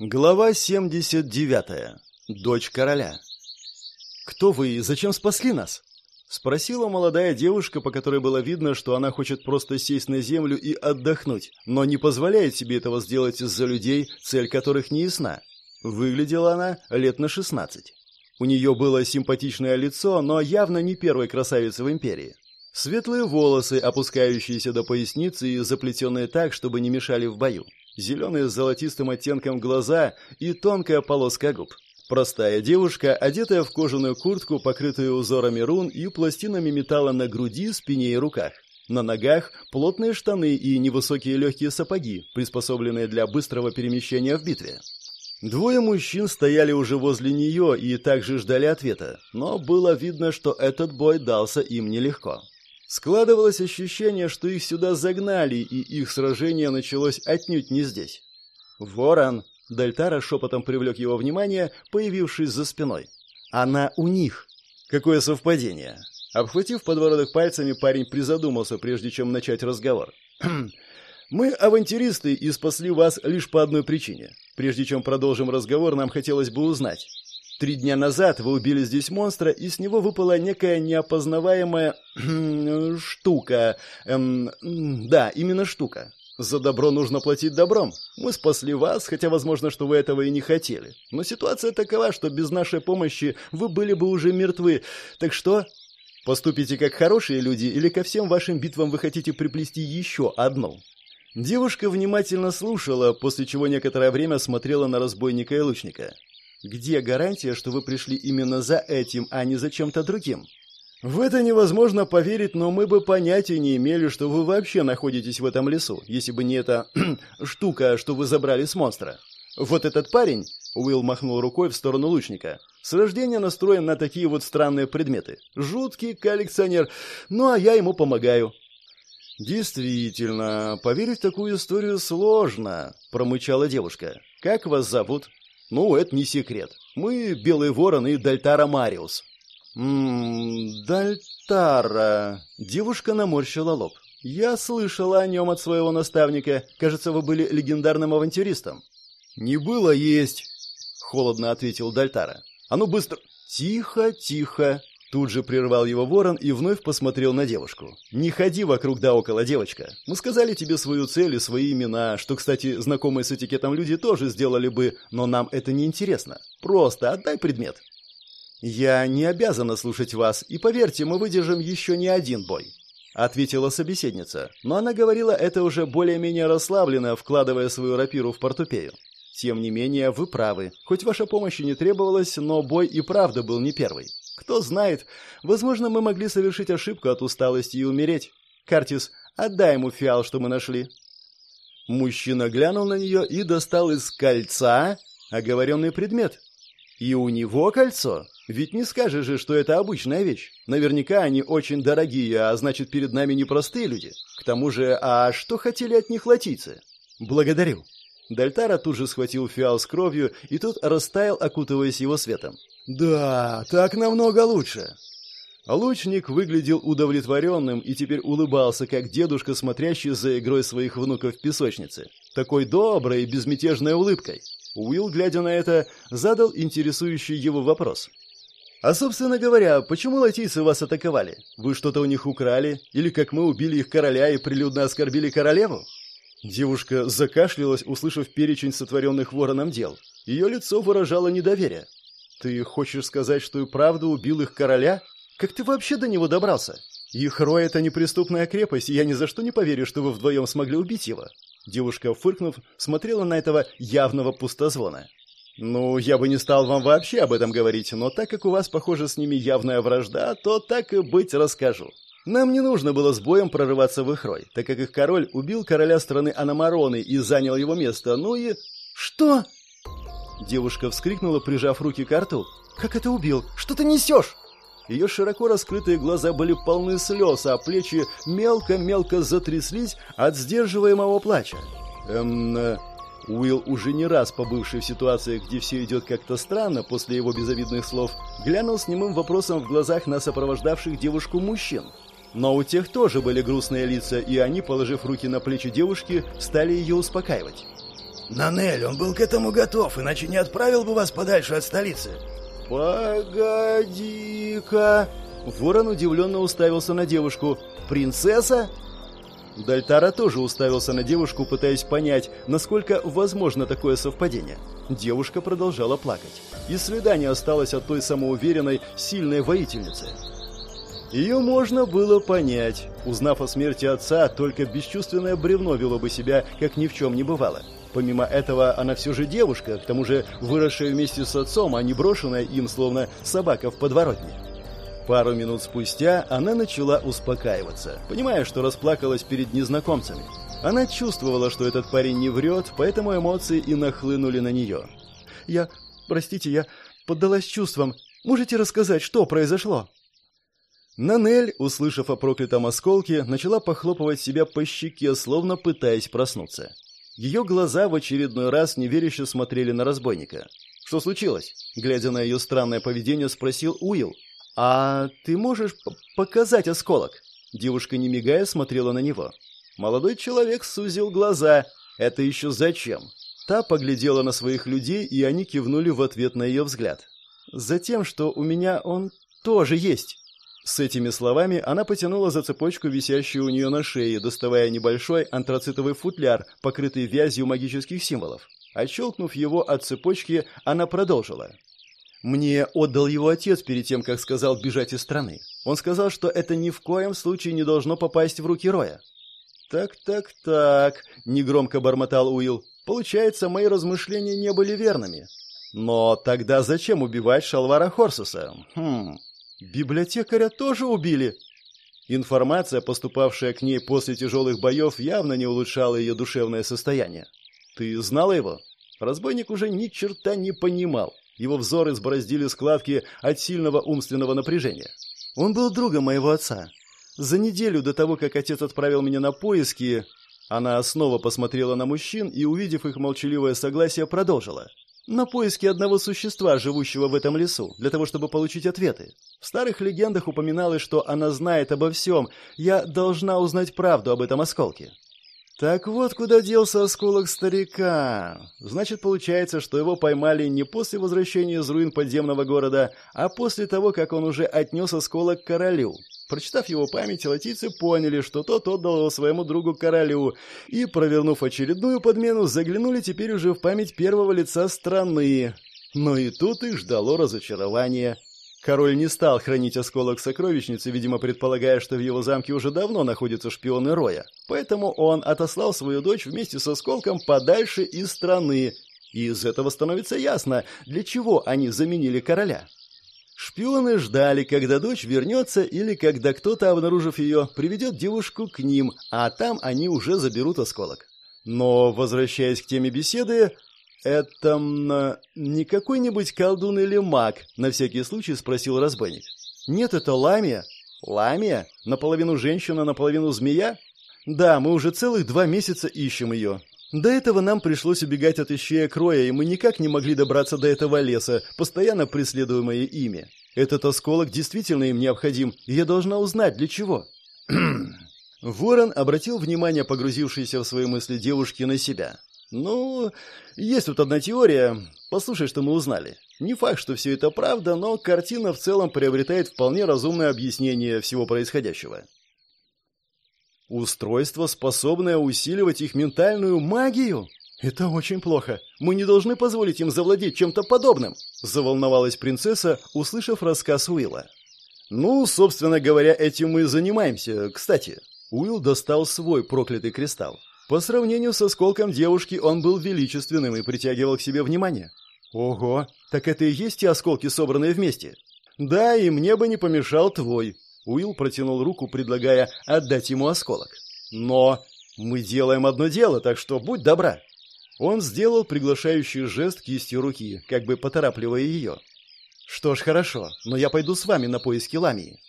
Глава 79. Дочь короля. «Кто вы и зачем спасли нас?» — спросила молодая девушка, по которой было видно, что она хочет просто сесть на землю и отдохнуть, но не позволяет себе этого сделать из-за людей, цель которых не ясна. Выглядела она лет на шестнадцать. У нее было симпатичное лицо, но явно не первой красавицы в империи. Светлые волосы, опускающиеся до поясницы и заплетенные так, чтобы не мешали в бою зеленые с золотистым оттенком глаза и тонкая полоска губ. Простая девушка, одетая в кожаную куртку, покрытую узорами рун и пластинами металла на груди, спине и руках. На ногах плотные штаны и невысокие легкие сапоги, приспособленные для быстрого перемещения в битве. Двое мужчин стояли уже возле нее и также ждали ответа, но было видно, что этот бой дался им нелегко. Складывалось ощущение, что их сюда загнали, и их сражение началось отнюдь не здесь. «Ворон!» — Дальтара шепотом привлек его внимание, появившись за спиной. «Она у них!» Какое совпадение! Обхватив подбородок пальцами, парень призадумался, прежде чем начать разговор. «Мы авантюристы и спасли вас лишь по одной причине. Прежде чем продолжим разговор, нам хотелось бы узнать, Три дня назад вы убили здесь монстра, и с него выпала некая неопознаваемая штука. Эм, да, именно штука. За добро нужно платить добром. Мы спасли вас, хотя возможно, что вы этого и не хотели. Но ситуация такова, что без нашей помощи вы были бы уже мертвы. Так что, поступите как хорошие люди или ко всем вашим битвам вы хотите приплести еще одну? Девушка внимательно слушала, после чего некоторое время смотрела на разбойника и лучника. Где гарантия, что вы пришли именно за этим, а не за чем-то другим? В это невозможно поверить, но мы бы понятия не имели, что вы вообще находитесь в этом лесу, если бы не эта штука, что вы забрали с монстра. Вот этот парень, Уилл махнул рукой в сторону лучника, с рождения настроен на такие вот странные предметы. Жуткий коллекционер, ну а я ему помогаю. Действительно, поверить в такую историю сложно, промычала девушка. Как вас зовут? Ну, это не секрет. Мы Белый Ворон и Дальтара Мариус. Ммм, Дальтара. Девушка наморщила лоб. Я слышала о нем от своего наставника. Кажется, вы были легендарным авантюристом. Не было есть, холодно ответил Дальтара. А ну быстро. Тихо, тихо. Тут же прервал его ворон и вновь посмотрел на девушку. «Не ходи вокруг да около, девочка. Мы сказали тебе свою цель и свои имена, что, кстати, знакомые с этикетом люди тоже сделали бы, но нам это не интересно. Просто отдай предмет». «Я не обязана слушать вас, и поверьте, мы выдержим еще не один бой», — ответила собеседница, но она говорила это уже более-менее расслабленно, вкладывая свою рапиру в портупею. «Тем не менее, вы правы. Хоть ваша помощь не требовалась, но бой и правда был не первый. Кто знает, возможно, мы могли совершить ошибку от усталости и умереть. Картис, отдай ему фиал, что мы нашли. Мужчина глянул на нее и достал из кольца оговоренный предмет. И у него кольцо. Ведь не скажешь же, что это обычная вещь. Наверняка они очень дорогие, а значит, перед нами непростые люди. К тому же, а что хотели от них латийцы? Благодарю. Дальтара тут же схватил фиал с кровью, и тот растаял, окутываясь его светом. «Да, так намного лучше». Лучник выглядел удовлетворенным и теперь улыбался, как дедушка, смотрящий за игрой своих внуков в песочнице. Такой доброй и безмятежной улыбкой. Уилл, глядя на это, задал интересующий его вопрос. «А, собственно говоря, почему латийцы вас атаковали? Вы что-то у них украли? Или как мы убили их короля и прилюдно оскорбили королеву?» Девушка закашлялась, услышав перечень сотворенных вороном дел. Ее лицо выражало недоверие. Ты хочешь сказать, что и правда убил их короля? Как ты вообще до него добрался? Их рой — это неприступная крепость, и я ни за что не поверю, что вы вдвоем смогли убить его». Девушка, фыркнув, смотрела на этого явного пустозвона. «Ну, я бы не стал вам вообще об этом говорить, но так как у вас, похоже, с ними явная вражда, то так и быть расскажу. Нам не нужно было с боем прорываться в их рой, так как их король убил короля страны Аномароны и занял его место, ну и... Что? Девушка вскрикнула, прижав руки к рту. «Как это убил? Что ты несешь?» Ее широко раскрытые глаза были полны слез, а плечи мелко-мелко затряслись от сдерживаемого плача. Эм... Уилл, уже не раз побывший в ситуации, где все идет как-то странно после его безобидных слов, глянул с немым вопросом в глазах на сопровождавших девушку мужчин. Но у тех тоже были грустные лица, и они, положив руки на плечи девушки, стали ее успокаивать. Нанель, он был к этому готов, иначе не отправил бы вас подальше от столицы. «Погоди-ка!» Ворон удивленно уставился на девушку. «Принцесса?» Дальтара тоже уставился на девушку, пытаясь понять, насколько возможно такое совпадение. Девушка продолжала плакать. И следа не осталось от той самоуверенной, сильной воительницы. Ее можно было понять. Узнав о смерти отца, только бесчувственное бревно вело бы себя, как ни в чем не бывало. Помимо этого, она все же девушка, к тому же выросшая вместе с отцом, а не брошенная им, словно собака в подворотне. Пару минут спустя она начала успокаиваться, понимая, что расплакалась перед незнакомцами. Она чувствовала, что этот парень не врет, поэтому эмоции и нахлынули на нее. «Я... простите, я поддалась чувствам. Можете рассказать, что произошло?» Нанель, услышав о проклятом осколке, начала похлопывать себя по щеке, словно пытаясь проснуться. Ее глаза в очередной раз неверяще смотрели на разбойника. «Что случилось?» Глядя на ее странное поведение, спросил Уилл. «А ты можешь показать осколок?» Девушка, не мигая, смотрела на него. Молодой человек сузил глаза. «Это еще зачем?» Та поглядела на своих людей, и они кивнули в ответ на ее взгляд. «Затем, что у меня он тоже есть». С этими словами она потянула за цепочку, висящую у нее на шее, доставая небольшой антрацитовый футляр, покрытый вязью магических символов. Отщелкнув его от цепочки, она продолжила. Мне отдал его отец перед тем, как сказал бежать из страны. Он сказал, что это ни в коем случае не должно попасть в руки Роя. «Так, так, так», — негромко бормотал Уилл. «Получается, мои размышления не были верными. Но тогда зачем убивать Шалвара Хорсуса? Хм, библиотекаря тоже убили». Информация, поступавшая к ней после тяжелых боев, явно не улучшала ее душевное состояние. «Ты знала его?» Разбойник уже ни черта не понимал. Его взоры избороздили складки от сильного умственного напряжения. Он был другом моего отца. За неделю до того, как отец отправил меня на поиски, она снова посмотрела на мужчин и, увидев их молчаливое согласие, продолжила. На поиски одного существа, живущего в этом лесу, для того, чтобы получить ответы. В старых легендах упоминалось, что она знает обо всем. Я должна узнать правду об этом осколке. Так вот, куда делся осколок старика. Значит, получается, что его поймали не после возвращения из руин подземного города, а после того, как он уже отнес осколок королю. Прочитав его память, латийцы поняли, что тот отдал его своему другу королю, и, провернув очередную подмену, заглянули теперь уже в память первого лица страны. Но и тут их ждало разочарование. Король не стал хранить осколок сокровищницы, видимо, предполагая, что в его замке уже давно находятся шпионы Роя. Поэтому он отослал свою дочь вместе с осколком подальше из страны. И из этого становится ясно, для чего они заменили короля. Шпионы ждали, когда дочь вернется или когда кто-то, обнаружив ее, приведет девушку к ним, а там они уже заберут осколок. Но, возвращаясь к теме беседы, «Это не какой-нибудь колдун или маг?» — на всякий случай спросил разбойник. «Нет, это ламия». «Ламия? Наполовину женщина, наполовину змея?» «Да, мы уже целых два месяца ищем ее. До этого нам пришлось убегать от ищея Кроя, и мы никак не могли добраться до этого леса, постоянно преследуемые ими. Этот осколок действительно им необходим, и я должна узнать, для чего». Ворон обратил внимание погрузившейся в свои мысли девушки на себя. «Ну, есть тут одна теория. Послушай, что мы узнали. Не факт, что все это правда, но картина в целом приобретает вполне разумное объяснение всего происходящего. Устройство, способное усиливать их ментальную магию? Это очень плохо. Мы не должны позволить им завладеть чем-то подобным, заволновалась принцесса, услышав рассказ Уилла. Ну, собственно говоря, этим мы и занимаемся. Кстати, Уилл достал свой проклятый кристалл. По сравнению со осколком девушки он был величественным и притягивал к себе внимание. Ого, так это и есть те осколки, собранные вместе? Да, и мне бы не помешал твой. Уилл протянул руку, предлагая отдать ему осколок. Но мы делаем одно дело, так что будь добра. Он сделал приглашающий жест кистью руки, как бы поторапливая ее. Что ж, хорошо, но я пойду с вами на поиски Ламии.